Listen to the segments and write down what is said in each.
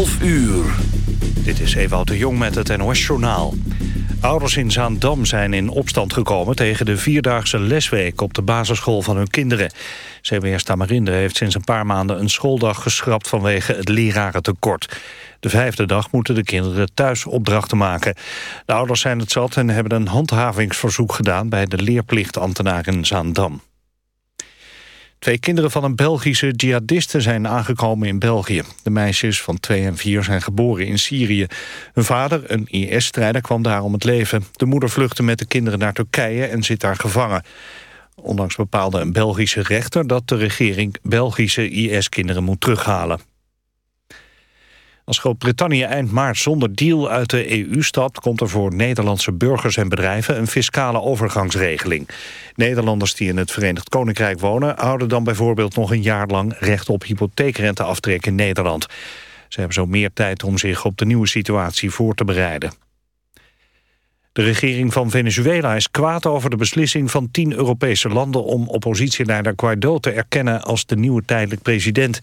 12 uur. Dit is Ewout de Jong met het NOS-journaal. Ouders in Zaandam zijn in opstand gekomen tegen de vierdaagse lesweek op de basisschool van hun kinderen. CBS Tamarinde heeft sinds een paar maanden een schooldag geschrapt vanwege het lerarentekort. De vijfde dag moeten de kinderen thuis opdrachten maken. De ouders zijn het zat en hebben een handhavingsverzoek gedaan bij de leerplichtambtenaar in Zaandam. Twee kinderen van een Belgische jihadiste zijn aangekomen in België. De meisjes van 2 en 4 zijn geboren in Syrië. Hun vader, een IS-strijder, kwam daar om het leven. De moeder vluchtte met de kinderen naar Turkije en zit daar gevangen. Ondanks bepaalde een Belgische rechter dat de regering Belgische IS-kinderen moet terughalen. Als Groot-Brittannië eind maart zonder deal uit de EU stapt... komt er voor Nederlandse burgers en bedrijven een fiscale overgangsregeling. Nederlanders die in het Verenigd Koninkrijk wonen... houden dan bijvoorbeeld nog een jaar lang recht op hypotheekrenteaftrek in Nederland. Ze hebben zo meer tijd om zich op de nieuwe situatie voor te bereiden. De regering van Venezuela is kwaad over de beslissing van tien Europese landen... om oppositieleider Guaido te erkennen als de nieuwe tijdelijk president.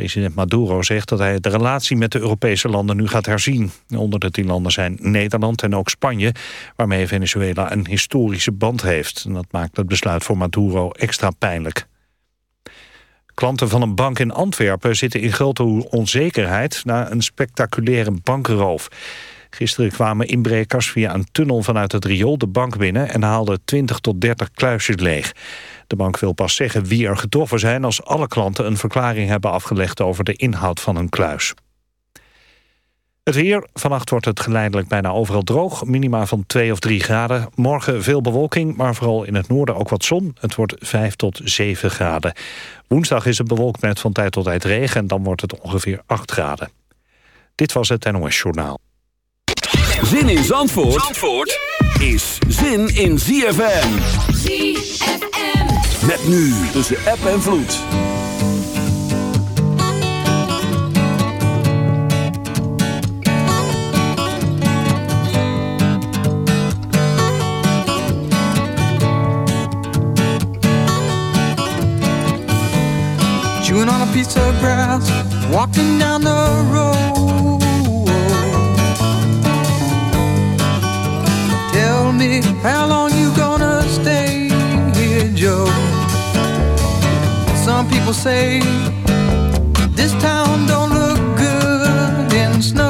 President Maduro zegt dat hij de relatie met de Europese landen nu gaat herzien. Onder de tien landen zijn Nederland en ook Spanje... waarmee Venezuela een historische band heeft. En dat maakt het besluit voor Maduro extra pijnlijk. Klanten van een bank in Antwerpen zitten in grote onzekerheid... na een spectaculaire bankenroof. Gisteren kwamen inbrekers via een tunnel vanuit het riool de bank binnen... en haalden 20 tot 30 kluisjes leeg. De bank wil pas zeggen wie er getroffen zijn... als alle klanten een verklaring hebben afgelegd over de inhoud van hun kluis. Het weer. Vannacht wordt het geleidelijk bijna overal droog. Minima van 2 of 3 graden. Morgen veel bewolking, maar vooral in het noorden ook wat zon. Het wordt 5 tot 7 graden. Woensdag is het bewolkt met van tijd tot tijd regen... en dan wordt het ongeveer 8 graden. Dit was het NOS Journaal. Zin in Zandvoort, Zandvoort is zin in ZFM. ZFM. Met nu tussen app en vloed. Chewing on a piece of grass, walking down the road. Tell me how long Some people say this town don't look good in snow.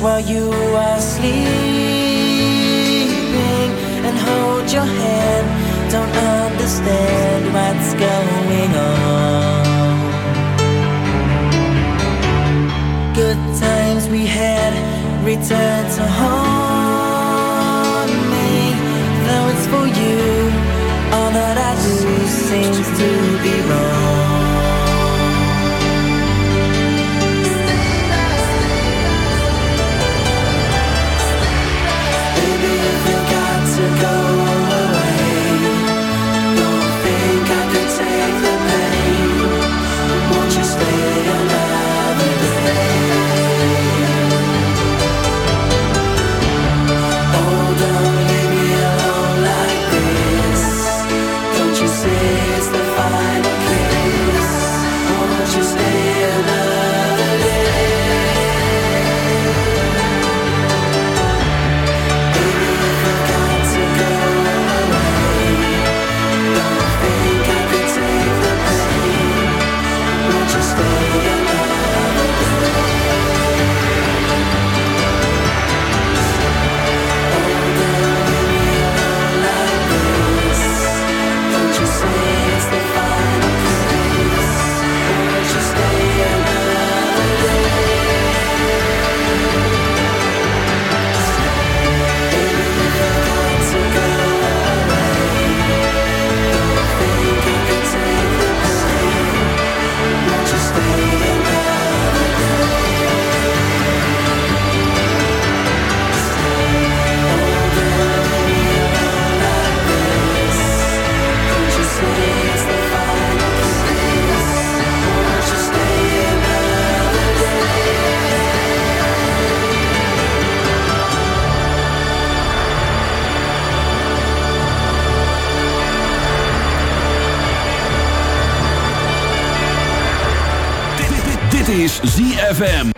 While you are sleeping ZFM.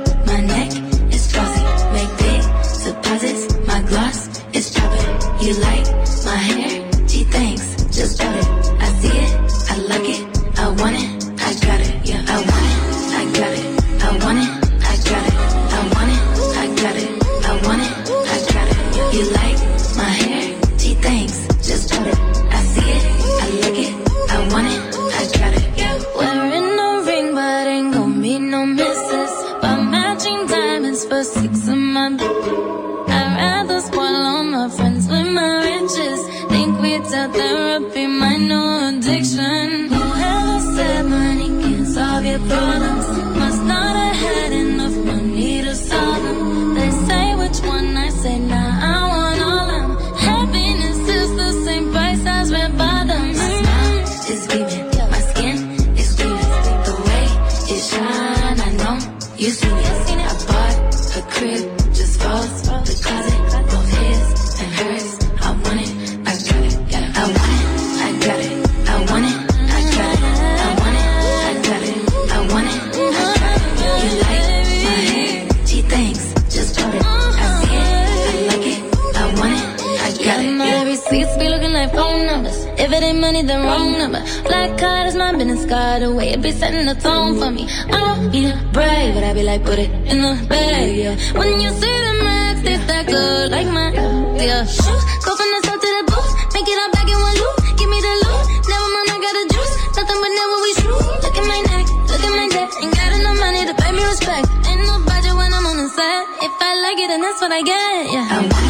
both, the closet, both his and hers. Ain't money, then wrong number. Black card is my business card away. It be setting the tone for me. I don't need a brag, but I be like, put it in the bag, yeah. When you see the max, they stack up like my, yeah. Shoes go from the south to the booth. Make it all back in one loop. Give me the loot. Never mind, I got the juice. Nothing but never we shoot. Look at my neck, look at my neck. Ain't got enough money to pay me respect. Ain't no budget when I'm on the set. If I like it, then that's what I get, yeah.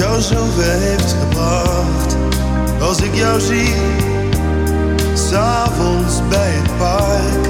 jou zoveel heeft gebracht. Als ik jou zie, s'avonds bij het park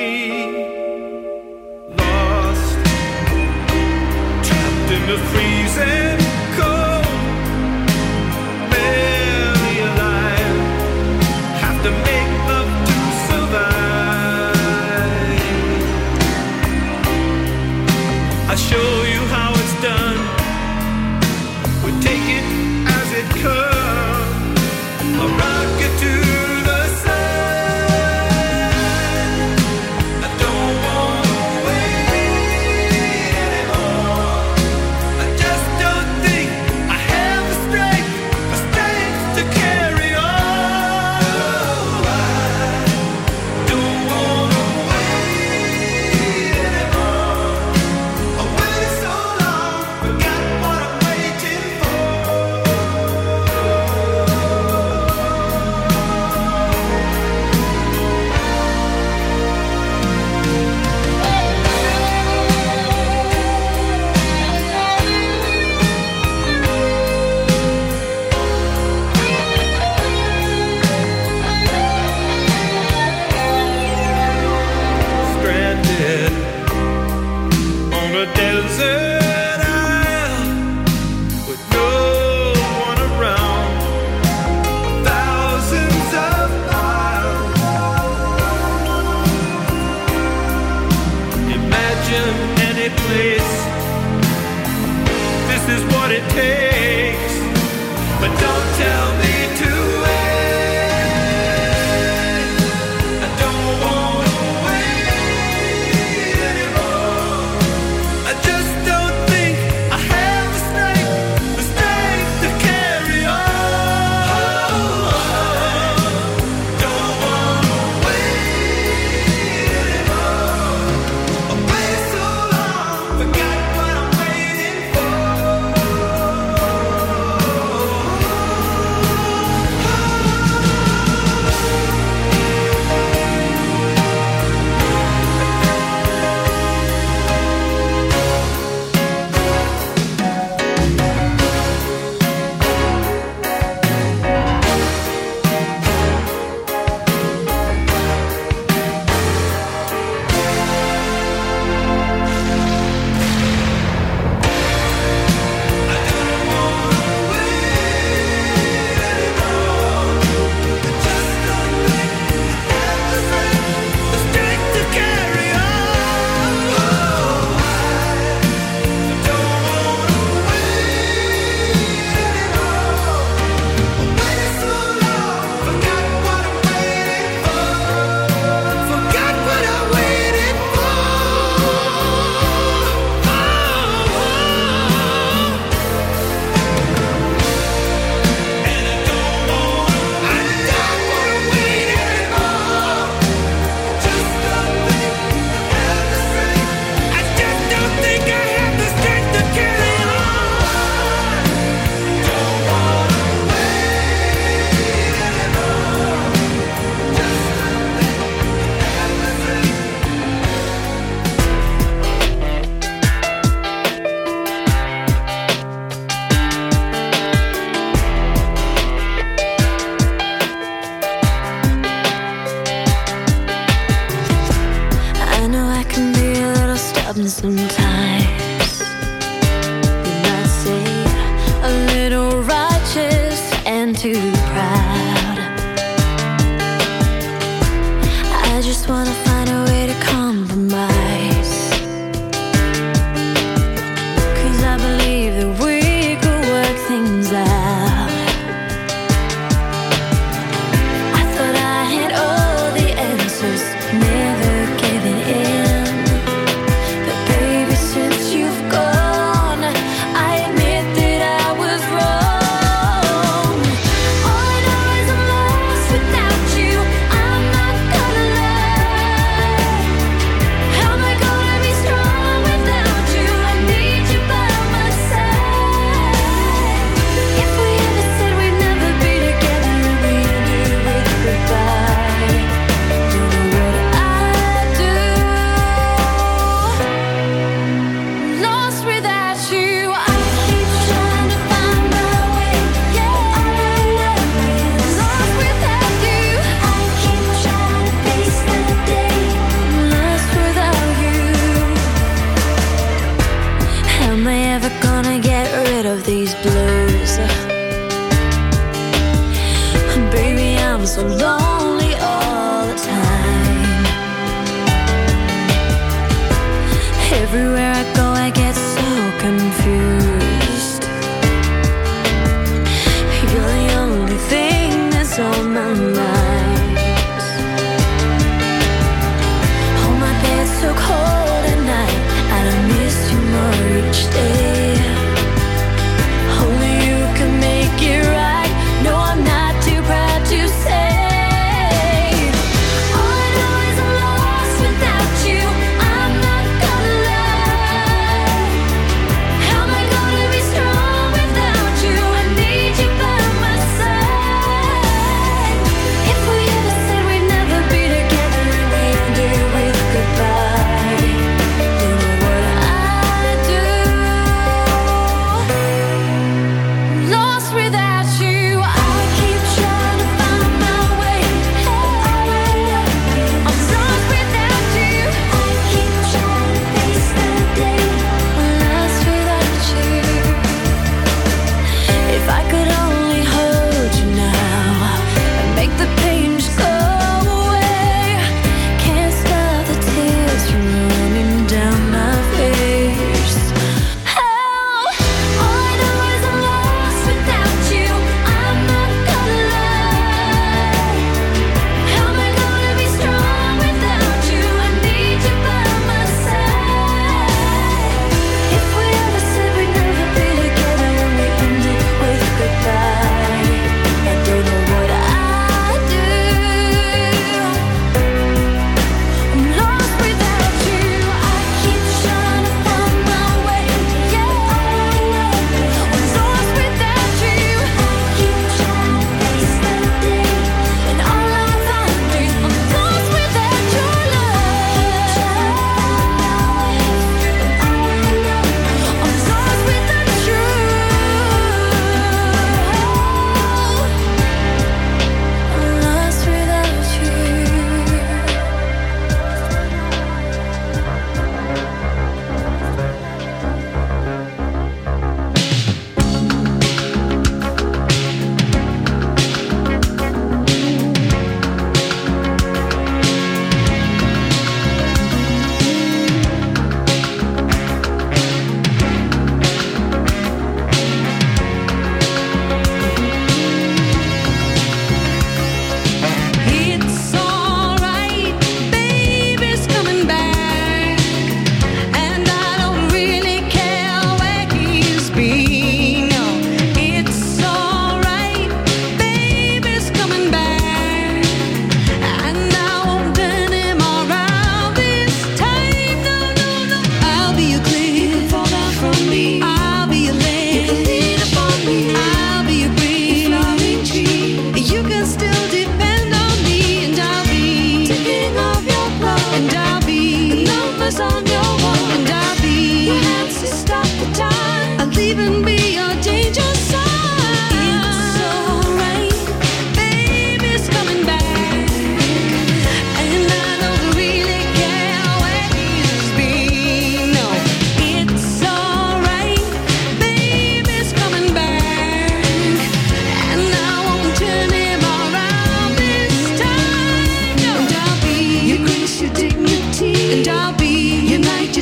Everywhere I go,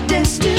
destiny.